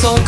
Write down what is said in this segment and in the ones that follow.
Toch?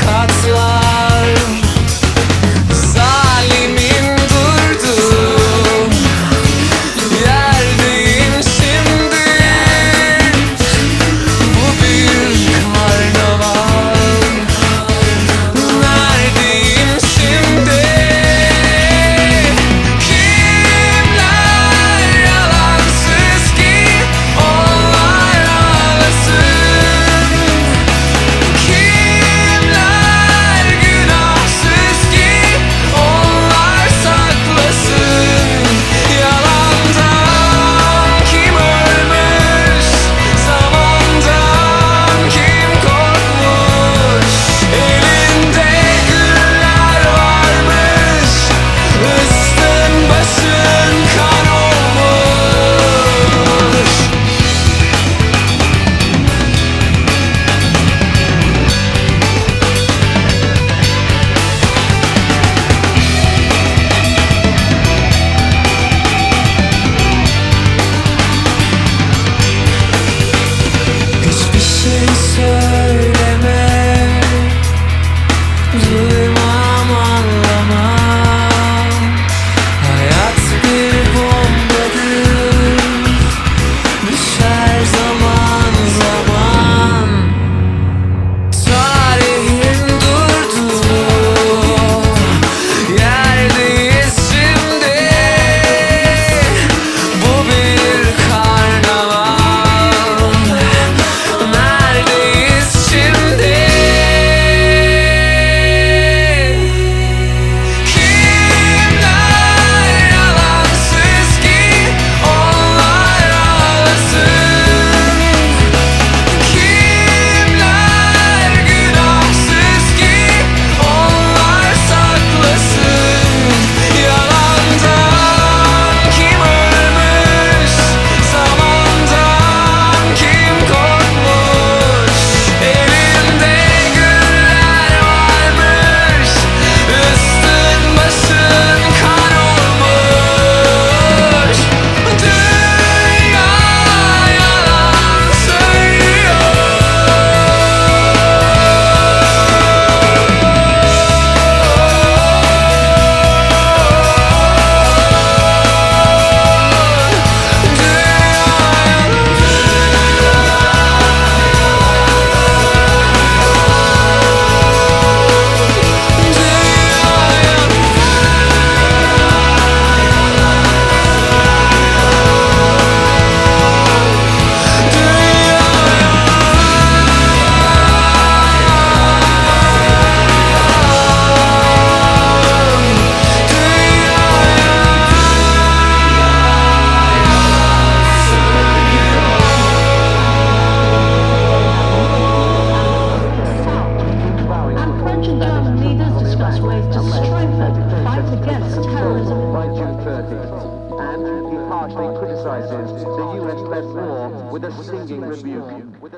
Criticizes the US-led war with a stinging rebuke.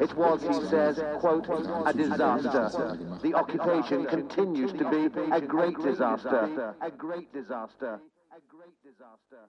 It was, he says, quote, a disaster. The occupation continues to be a great disaster. A great disaster. A great disaster.